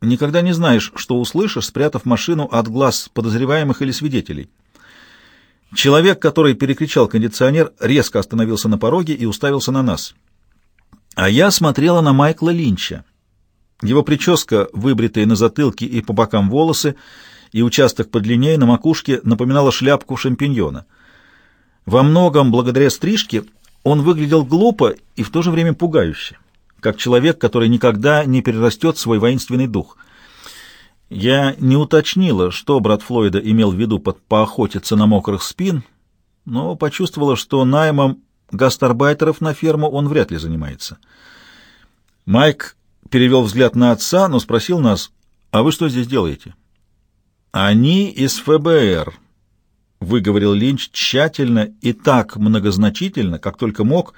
Никогда не знаешь, что услышишь, спрятав машину от глаз подозреваемых или свидетелей. Человек, который перекричал кондиционер, резко остановился на пороге и уставился на нас. А я смотрела на Майкла Линча. Его прическа, выбритые на затылке и по бокам волосы, и участок подлиннее на макушке напоминала шляпку шампиньона. Во многом, благодаря стрижке, он выглядел глупо и в то же время пугающе, как человек, который никогда не перерастет свой воинственный дух. Я не уточнила, что брат Флойда имел в виду под «поохотиться на мокрых спин», но почувствовала, что наймом гастарбайтеров на ферму он вряд ли занимается. Майк перевел взгляд на отца, но спросил нас, «А вы что здесь делаете?» «Они из ФБР», — выговорил Линч тщательно и так многозначительно, как только мог,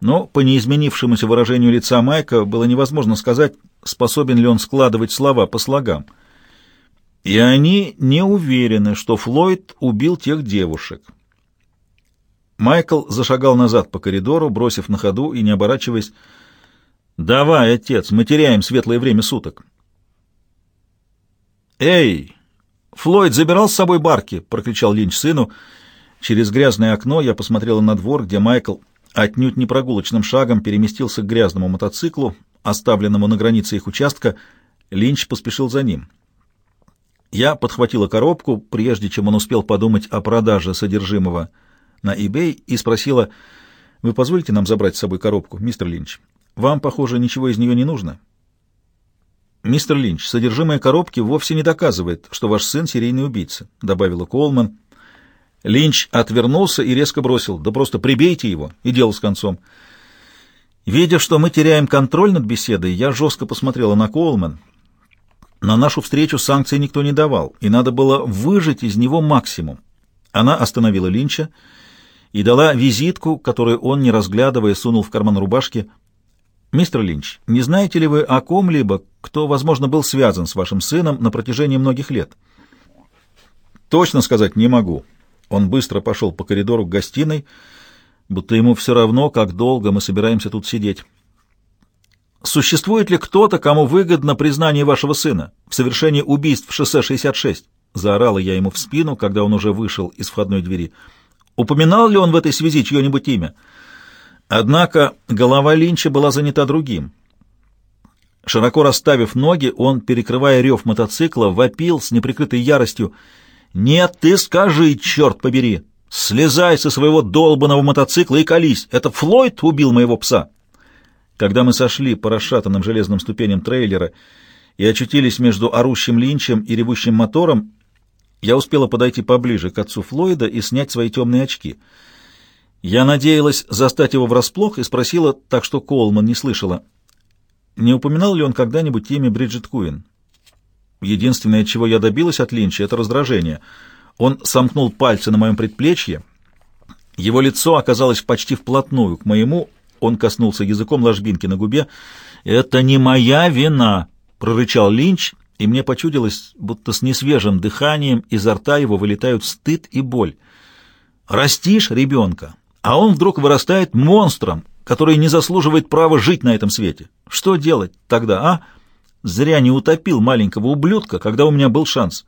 но по неизменившемуся выражению лица Майка было невозможно сказать, способен ли он складывать слова по слогам. И они не уверены, что Флойд убил тех девушек. Майкл зашагал назад по коридору, бросив на ходу и не оборачиваясь, «Давай, отец, мы теряем светлое время суток». «Эй, Флойд забирал с собой барки!» — прокричал Линч сыну. Через грязное окно я посмотрела на двор, где Майкл отнюдь не прогулочным шагом переместился к грязному мотоциклу, оставленному на границе их участка. Линч поспешил за ним. Я подхватила коробку, прежде чем он успел подумать о продаже содержимого на eBay, и спросила, «Вы позволите нам забрать с собой коробку, мистер Линч?» Вам, похоже, ничего из нее не нужно. Мистер Линч, содержимое коробки вовсе не доказывает, что ваш сын серийный убийца, добавила Колман. Линч отвернулся и резко бросил: "Да просто прибейте его, и дело с концом". Видя, что мы теряем контроль над беседой, я жестко посмотрела на Колман. На нашу встречу санкций никто не давал, и надо было выжать из него максимум. Она остановила Линча и дала визитку, которую он, не разглядывая, сунул в карман рубашки. «Мистер Линч, не знаете ли вы о ком-либо, кто, возможно, был связан с вашим сыном на протяжении многих лет?» «Точно сказать не могу». Он быстро пошел по коридору к гостиной, будто ему все равно, как долго мы собираемся тут сидеть. «Существует ли кто-то, кому выгодно признание вашего сына в совершении убийств в шоссе 66?» Заорала я ему в спину, когда он уже вышел из входной двери. «Упоминал ли он в этой связи чье-нибудь имя?» Однако голова Линча была занята другим. Широко расставив ноги, он, перекрывая рев мотоцикла, вопил с неприкрытой яростью. «Нет, ты скажи, черт побери! Слезай со своего долбанного мотоцикла и колись! Это Флойд убил моего пса!» Когда мы сошли по расшатанным железным ступеням трейлера и очутились между орущим Линчем и ревущим мотором, я успела подойти поближе к отцу Флойда и снять свои темные очки — я надеялась застать его врасплох и спросила, так что Колман не слышала, не упоминал ли он когда-нибудь имя Бриджит Куин. Единственное, чего я добилась от Линча, — это раздражение. Он сомкнул пальцы на моем предплечье. Его лицо оказалось почти вплотную к моему. Он коснулся языком ложбинки на губе. «Это не моя вина!» — прорычал Линч, и мне почудилось, будто с несвежим дыханием изо рта его вылетают стыд и боль. «Растишь ребенка, а он вдруг вырастает монстром, который не заслуживает права жить на этом свете. Что делать тогда, а? Зря не утопил маленького ублюдка, когда у меня был шанс.